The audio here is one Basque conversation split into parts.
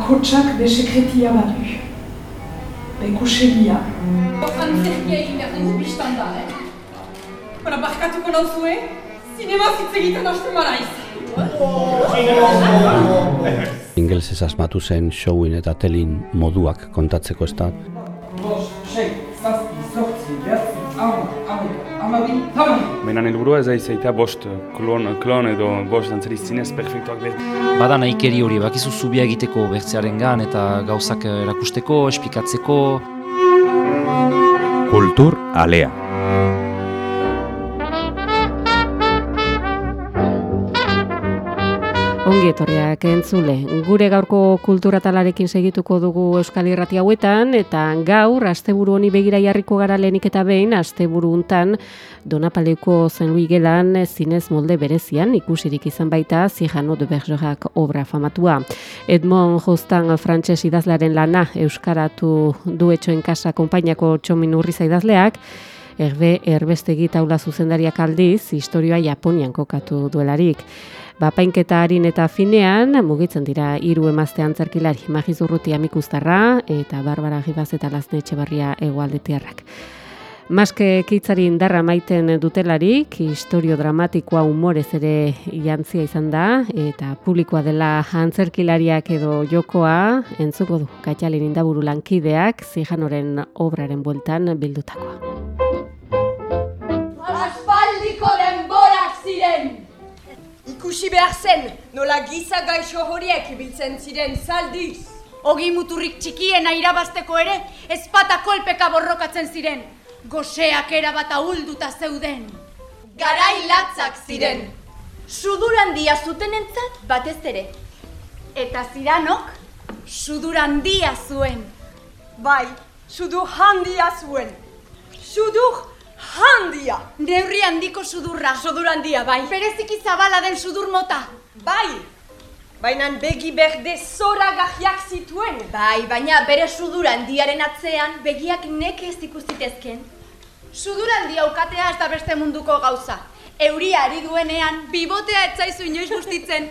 bakotsak be sekretia badu. Be kusegia. Antzerkia egin behar dugu biztan da, eh? Bara, barkatuko non zuen, zinema zitz egiten hasten maraiz. Ingelsez asmatu zen showin eta telin moduak kontatzeko ez da. Sei, Menan helburua ez da izaita bost klon, klon edo bost dantzari zinez perfektuak behar. Bada nahikeri hori, bakizu zubia egiteko bertzearen gan eta gauzak erakusteko, esplikatzeko. Kultur alea. Ongi etorriak entzule, gure gaurko kulturatalarekin segituko dugu Euskal Irrati hauetan, eta gaur, asteburu honi begira jarriko gara lehenik eta behin, asteburu untan, Donapaleuko zen gelan zinez molde berezian, ikusirik izan baita, Zihano de Bergerak obra famatua. Edmond Jostan frantses idazlearen lana, Euskaratu duetxoen kasa konpainako txomin urriza idazleak, Erbe erbestegi taula zuzendariak aldiz, historioa Japonian kokatu duelarik. Bapainketa harin eta finean, mugitzen dira hiru emazte antzerkilari, Magiz Urruti amikustarra eta Barbara Gibaz eta Lazne Etxebarria egualdetiarrak. Maske kitzari indarra maiten dutelarik, historio dramatikoa umorez ere jantzia izan da, eta publikoa dela antzerkilariak edo jokoa, entzuko du, Katxalin indaburu lankideak, zihanoren obraren bueltan bildutakoa. Ikusi behar zen, nola giza gaixo horiek ibiltzen ziren zaldiz. Ogi muturrik txikiena irabasteko ere, ezpata kolpeka borrokatzen ziren. Goseak erabat ahulduta zeuden. Garai latzak ziren. Sudur handia zuten entzat batez ere. Eta ziranok, sudur handia zuen. Bai, sudur handia zuen. Sudur handia. Neurri handiko sudurra. Sudur handia, bai. Bereziki zabala den sudur mota. Bai, baina begi berde zora gajiak zituen. Bai, baina bere sudur handiaren atzean begiak neke ez ikustitezken. Sudur handia ukatea ez da beste munduko gauza. Euria ari duenean, bibotea etzaizu inoiz gustitzen.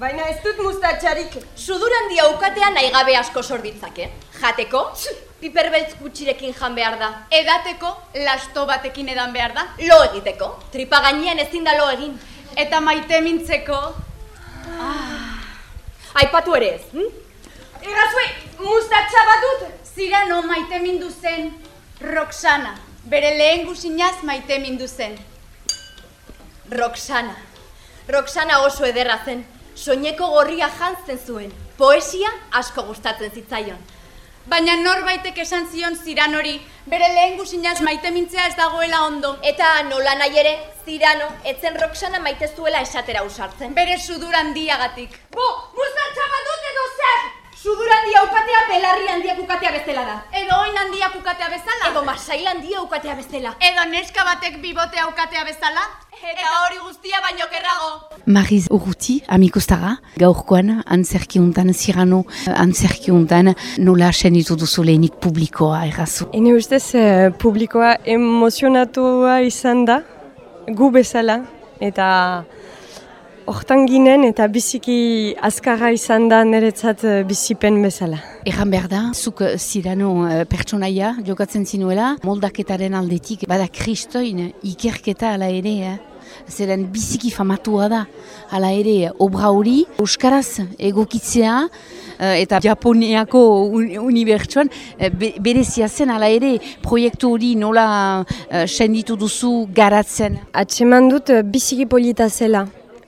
Baina ez dut mustatxarik. Sudur handia ukatea nahi gabe asko sorditzake. Jateko, piperbeltz gutxirekin jan behar da. Edateko, lasto batekin edan behar da. Lo egiteko, tripa gainean ezin da lo egin. Eta maite mintzeko. Ah. Aipatu ere ez, hm? Errazue, mustatxa bat dut. Zirano maite mindu zen Roxana. Bere lehen guzinaz maite mindu zen. Roxana. Roxana oso ederra zen. Soineko gorria jantzen zuen. Poesia asko gustatzen zitzaion. Baina norbaitek esan zion ziran hori, bere lehen guzinaz maite mintzea ez dagoela ondo. Eta nola nahi ere, Zirano, etzen Roxana maite zuela esatera usartzen. Bere sudur handiagatik. Bo, mustatxa bat dut edo zer? Sudur handia ukatea belarri handiak ukatea bezala da. Edo oin handiak ukatea bezala. Edo masail handia ukatea bezala. Edo neska batek bibotea ukatea bezala. Eta hori guztia baino kerrago. Mariz Urruti, amikustara, gaurkoan antzerki untan, zirano antzerki untan, nola asen ditu duzu lehenik publikoa errazu. Ene ustez, eh, publikoa emozionatua izan da, gu bezala, eta hortan ginen eta biziki azkarra izan da niretzat eh, bizipen bezala. Egan behar da, zuk eh, zirano uh, pertsonaia jokatzen zinuela, moldaketaren aldetik, bada kristoin ikerketa ala ere, eh? zeren biziki famatua da, ala ere obra hori, Euskaraz egokitzea, eta Japoniako unibertsuan be, berezia zen ala ere proiektu hori nola senditu duzu garatzen. Atseman dut biziki polita zela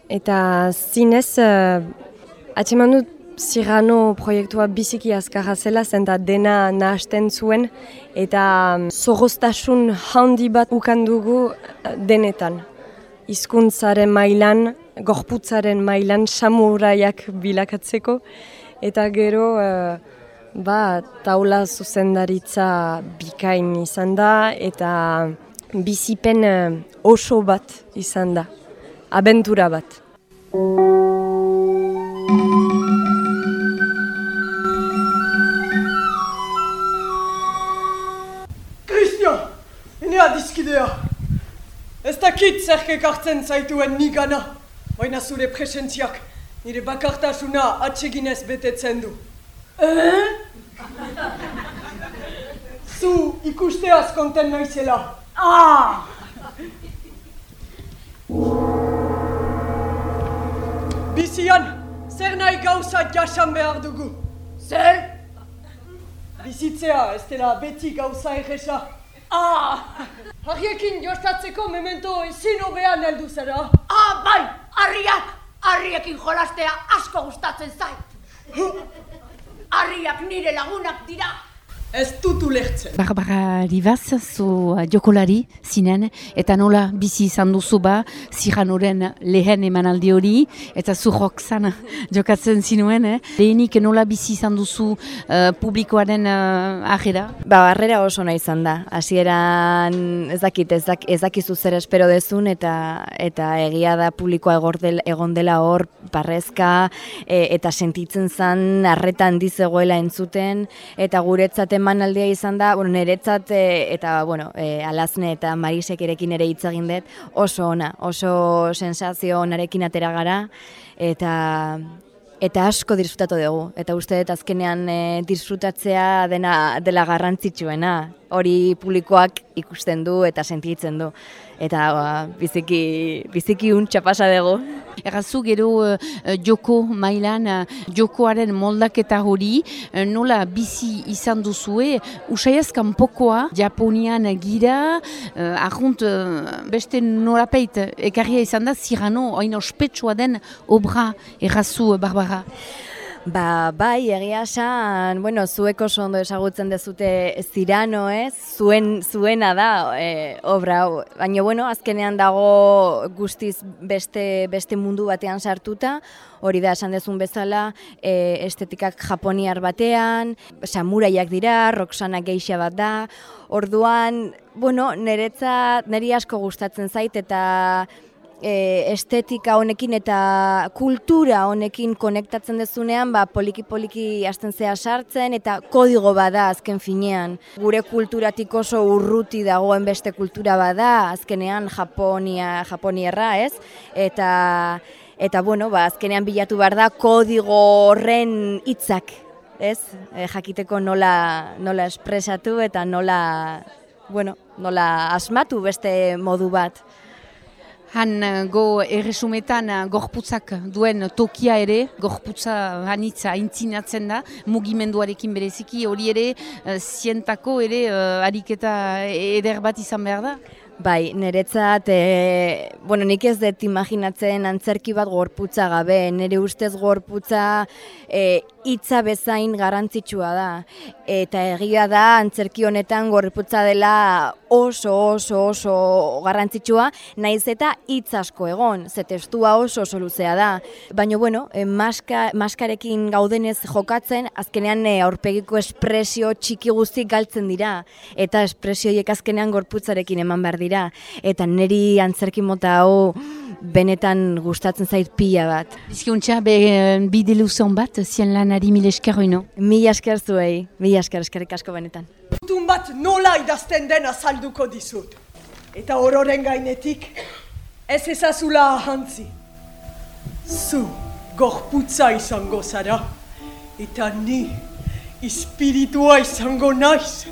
eta zinez uh, atseman dut Zirano proiektua biziki azkarra zela zen da dena nahasten zuen eta um, zorroztasun handi bat ukandugu denetan. Hizkuntzaren mailan, gorputzaren mailan samuraiak bilakatzeko eta gero uh, ba, taula zuzendaritza bikain izan da eta bizipen uh, oso bat izan da, abentura bat. Christian, ene adiskidea. Ez dakit zerk ekartzen zaituen nigana, baina zure presentziak nire bakartasuna atseginez betetzen du. Eh? Zu ikusteaz konten naizela. Ah! Bizian, zer nahi gauza jasan behar dugu? Zer? Bizitzea, ez dela beti gauza egesa. Ah! Harriekin jostatzeko memento ezin hobean heldu zara. Ah, bai, harriak, harriekin jolastea asko gustatzen zait. Harriak nire lagunak dira. Ez dut ulertzen. Barbara Rivaz, zu uh, jokolari zinen, eta nola bizi izan duzu ba, ziranoren lehen emanaldi hori, eta zu roxan jokatzen zinuen, eh? lehenik nola bizi izan duzu uh, publikoaren uh, ahera? Ba, harrera oso nahi izan da. Hasieran ez dakit, ez, dak, ez dakizu zer espero dezun, eta eta egia da publikoa egordel, egon dela hor, parrezka, e, eta sentitzen zan, harretan dizegoela entzuten, eta guretzat emanaldia izan da, bueno, niretzat e, eta bueno, e, alazne eta marisek erekin ere hitz egin dut, oso ona, oso sensazio onarekin atera gara, eta eta asko disfrutatu dugu. Eta uste dut azkenean e, disfrutatzea dena dela garrantzitsuena, hori publikoak ikusten du eta sentitzen du. Eta ba, biziki, biziki untxa pasa dugu. Errazu gero uh, joko mailan, uh, jokoaren moldaketa hori, uh, nola bizi izan duzue, usaiaz kanpokoa, Japonian gira, uh, ahunt uh, beste norapeit ekarria izan da, zirano, hain ospetsua den obra, errazu, Barbara. Ba, bai, egia esan, bueno, zuek oso ondo esagutzen dezute zirano, ez? Zuen, zuena da e, obra hau. Baina, bueno, azkenean dago guztiz beste, beste mundu batean sartuta, hori da esan dezun bezala, e, estetikak japoniar batean, samuraiak dira, roksana geixa bat da, orduan, bueno, niretzat, niri asko gustatzen zait, eta e, estetika honekin eta kultura honekin konektatzen dezunean, ba, poliki-poliki hasten zea sartzen eta kodigo bada azken finean. Gure kulturatik oso urruti dagoen beste kultura bada, azkenean Japonia, Japonierra, ez? Eta eta bueno, ba, azkenean bilatu behar da kodigo horren hitzak, ez? E, jakiteko nola, nola espresatu eta nola, bueno, nola asmatu beste modu bat. Han eh, go erresumetan eh, gorputzak duen tokia ere, gorputza hanitza aintzinatzen da, mugimenduarekin bereziki, hori ere, uh, zientako ere, ariketa eder bat izan behar da? Bai, niretzat, e, bueno, nik ez dut imaginatzen antzerki bat gorputza gabe, nire ustez gorputza e, hitza bezain garrantzitsua da. Eta egia da antzerki honetan gorputza dela oso oso oso garrantzitsua, naiz eta hitz asko egon, ze testua oso oso luzea da. Baina bueno, e, maska, maskarekin gaudenez jokatzen, azkenean e, aurpegiko espresio txiki guztik galtzen dira, eta espresioiek azkenean gorputzarekin eman behar dira. Eta niri antzerki mota hau benetan gustatzen zait pila bat. Bizkiuntza, be, bide luzon bat, zien lanari mil esker oino? Mil esker zuei, mil esker eskerrik asko benetan. Gutun bat nola idazten dena salduko dizut. Eta ororen gainetik, ez ezazula ahantzi. Zu, gorputza izango zara, eta ni, espiritua izango naiz.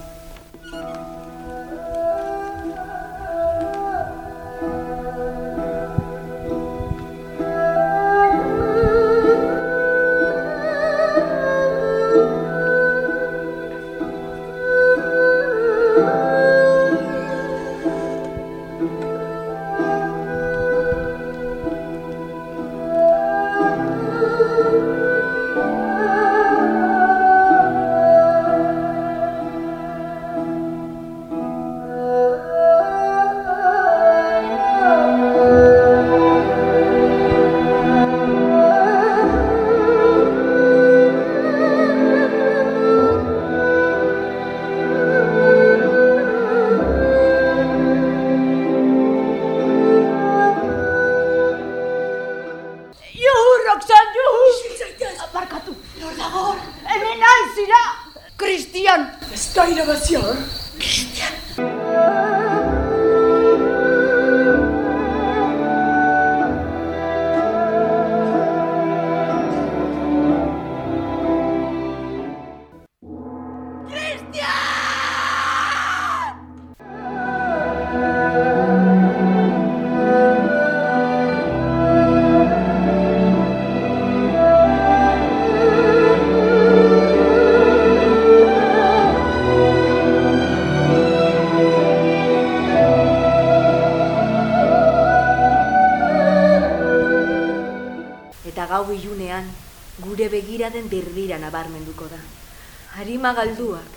Harima galduak,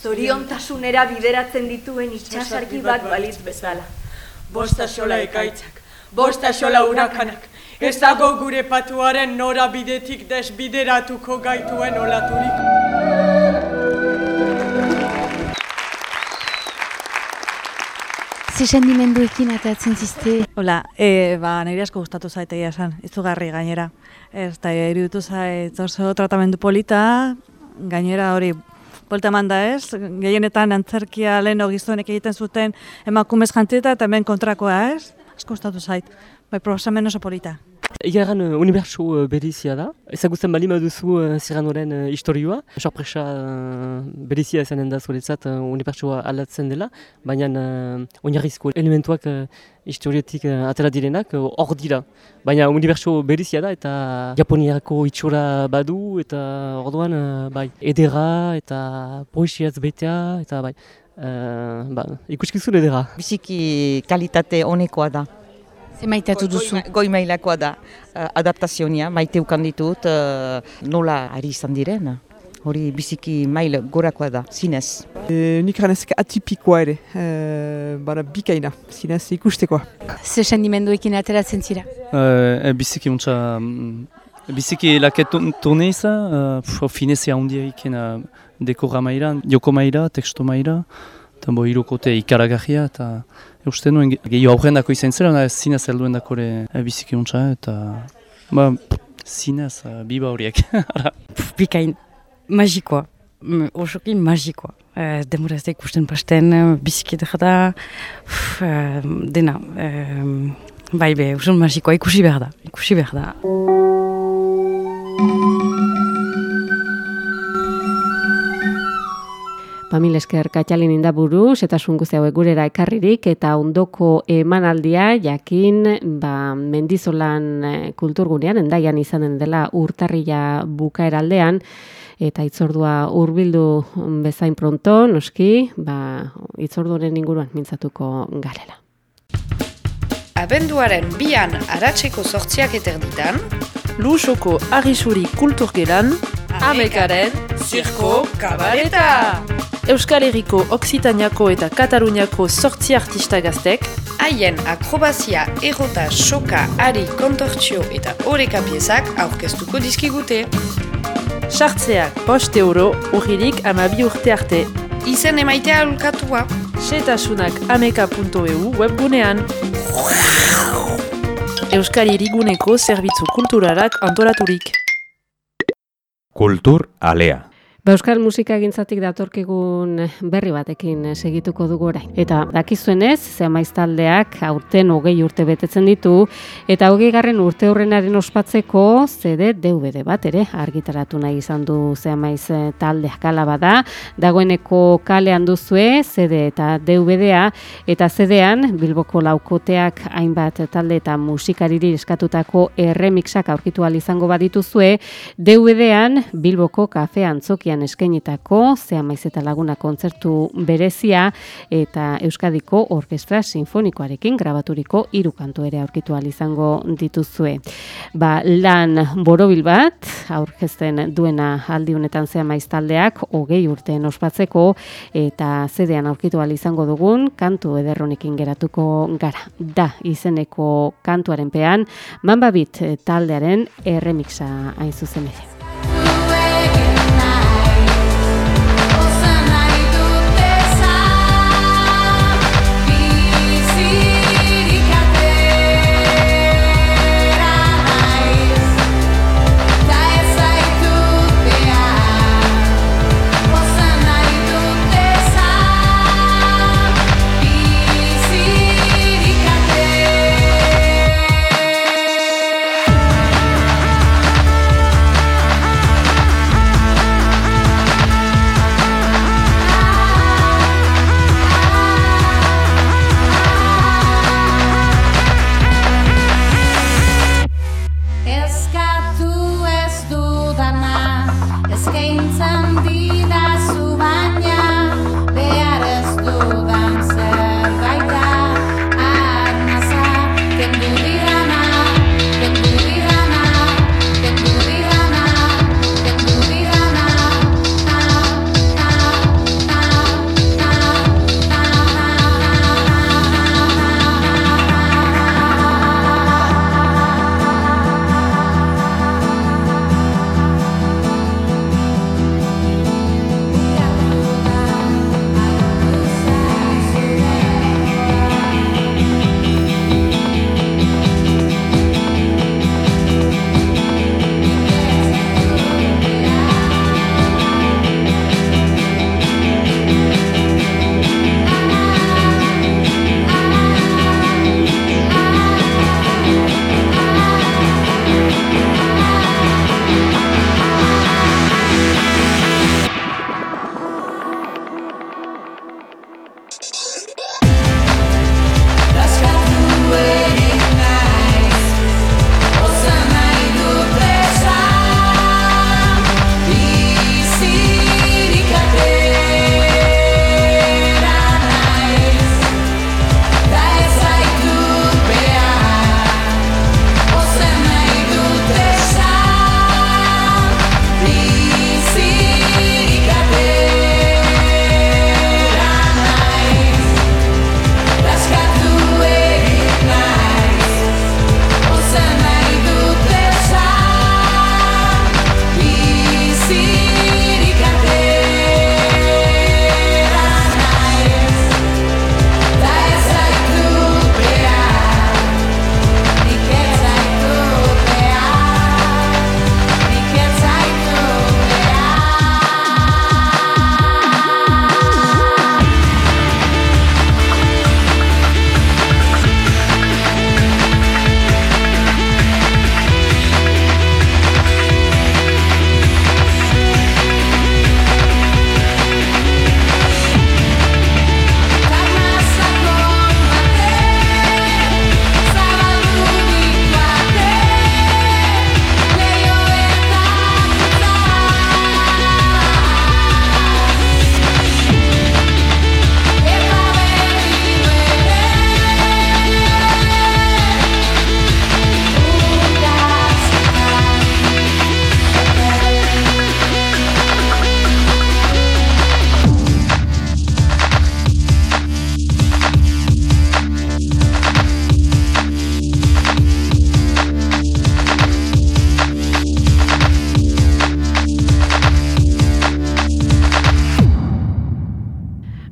zoriontasunera bideratzen dituen itxasarki bat balitz bezala. Bosta xola ekaitzak, bosta xola urakanak, ez dago gure patuaren nora bidetik desbideratuko gaituen olaturik. Ze sendimenduekin atatzen zizte? Hola, e, ba, nire asko gustatu zaite esan, izugarri gainera. Ez, eta iruditu zait oso tratamendu polita, gainera hori, Polta manda ez, gehienetan antzerkia lehen gizonek egiten zuten emakumez jantzita eta hemen kontrakoa ez. Asko gustatu zait, bai probasamen oso polita. Egaran uh, unibertsu uh, berizia da. Ezagutzen bali baduzu uh, ziranoren uh, historioa. Sorpresa uh, berizia ezanen da zuretzat uh, unibertsua aldatzen dela. Baina uh, oinarrizko elementuak uh, historiotik uh, atera direnak hor uh, dira. Baina unibertsu berizia da eta japoniako itxura badu eta orduan uh, bai, edera eta poesiaz betea eta bai. Uh, ba, ikuskizun edera. Biziki kalitate honekoa da. Ze maitatu duzu? Goi mailakoa da, uh, adaptazionia, maite ukan ditut, uh, nola ari izan diren. Hori biziki mail gorakoa da, zinez. E, nik ranezak atipikoa ere, e, bara bikaina, zinez ikustekoa. Ze sendimenduekin ateratzen zira? E, biziki untsa, biziki laket turne iza, uh, finezia handia iken uh, dekora maira, joko maira, teksto maira, eta bo irukote ikaragarria, eta uste nuen gehiago aurrendako izan zela, zinez helduen dakore biziki untsa, eta ba, zinez biba horiek. Bikain, magikoa, osoki magikoa. Uh, Demora ez da ikusten pasten, biziki da, uh, dena, uh, bai be, usun magikoa, ikusi behar da, ikusi behar da. Pamil esker katxalin indaburu, zetasun guzti hauek gurera ekarririk, eta ondoko emanaldia jakin ba, mendizolan kulturgunean, endaian izanen dela urtarria bukaeraldean, eta itzordua hurbildu bezain pronto, noski, ba, itzorduaren inguruan mintzatuko garela. Abenduaren bian aratzeko sortziak eterditan, Lusoko Arisuri Kulturgelan, Amekaren Zirko Kabareta! Euskal Herriko, Oksitaniako eta Kataluniako sortzi artista gaztek, haien akrobazia, errota, soka, ari, kontortzio eta oreka piezak aurkeztuko dizkigute. Sartzeak bost euro, urririk amabi urte arte. Izen emaitea alkatua. Setasunak ameka.eu webgunean. Euskal Hiriguneko zerbitzu kulturalak antolaturik. Kultur alea. Ba, Euskal musika gintzatik datorkigun berri batekin segituko dugu orain. Eta dakizuenez, zemaiz taldeak aurten hogei urte betetzen ditu, eta hogei garren urte horrenaren ospatzeko CD DVD bat ere argitaratu nahi izan du zemaiz taldeak ala bada. Dagoeneko kalean duzue CD eta DVD-a, eta CD-an Bilboko laukoteak hainbat talde eta musikariri eskatutako erremixak aurkitu izango badituzue, DVD-an Bilboko kafean zokian eskainitako zea maiz eta laguna kontzertu berezia eta Euskadiko Orkestra Sinfonikoarekin grabaturiko hiru kantu ere aurkitu izango dituzue. Ba, lan borobil bat aurkezten duena aldi honetan zea maiz taldeak hogei urteen ospatzeko eta zedean aurkitu izango dugun kantu ederronekin geratuko gara. Da, izeneko kantuaren pean, manbabit taldearen erremixa hain zuzen ere.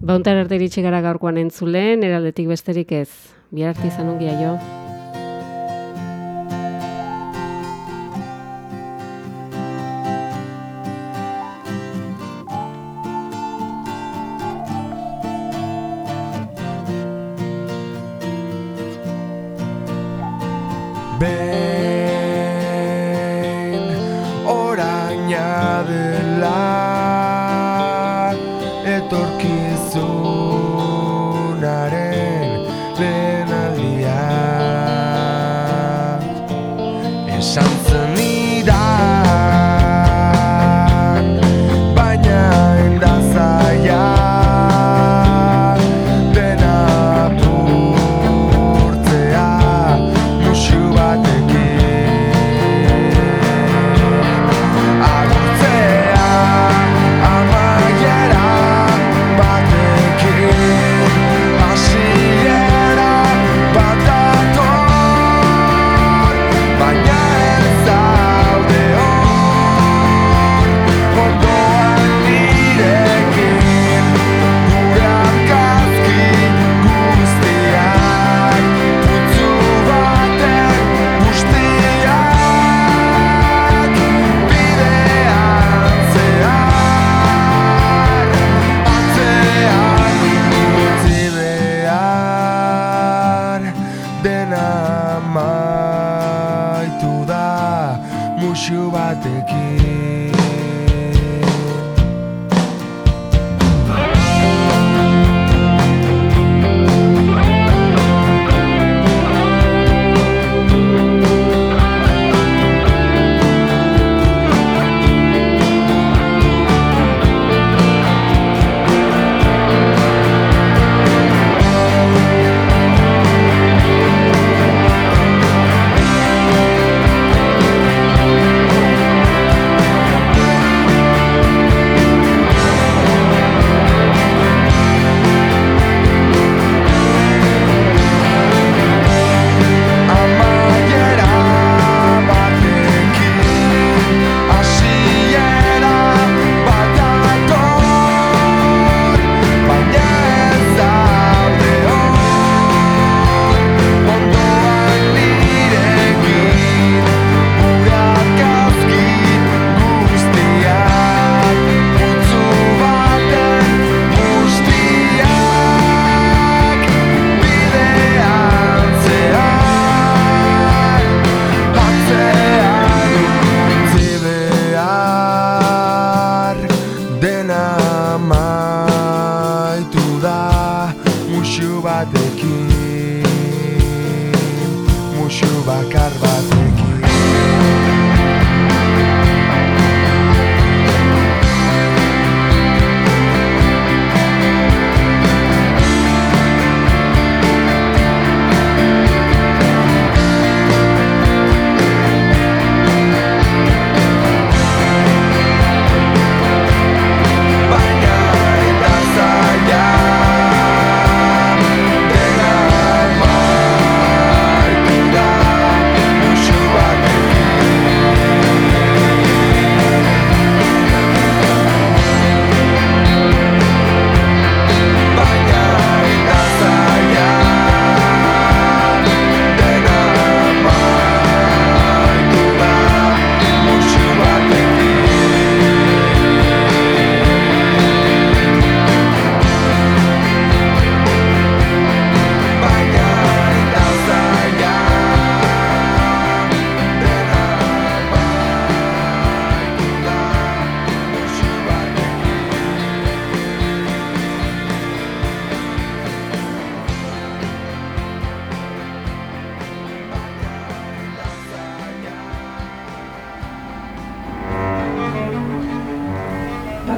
Bauntan arte iritsi gara gaurkoan entzulen, eraldetik besterik ez. Bihar arte izan ongia jo.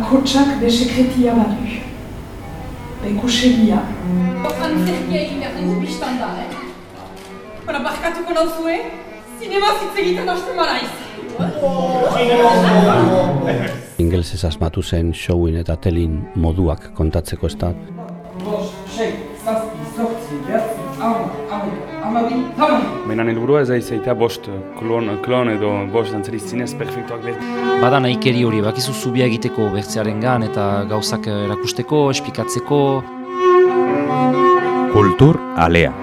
Bakotsak be sekretia badu. Bekusegia. Antzerkia egin behar dugu biztan da, eh? Bara, barkatuko nauzue, zinema zitz egiten hasten maraiz. Ingelesez asmatu zen showin eta telin moduak kontatzeko ez da. Bost, sei, zazpi, zortzi, behatzi, hau, hau, Baina helburua ez aizaita bost klon, klon edo bost dantzari zinez perfektuak lehen. Bada nahikeri hori, bakizu zubia egiteko bertzearen gan eta gauzak erakusteko, esplikatzeko. Kultur alea.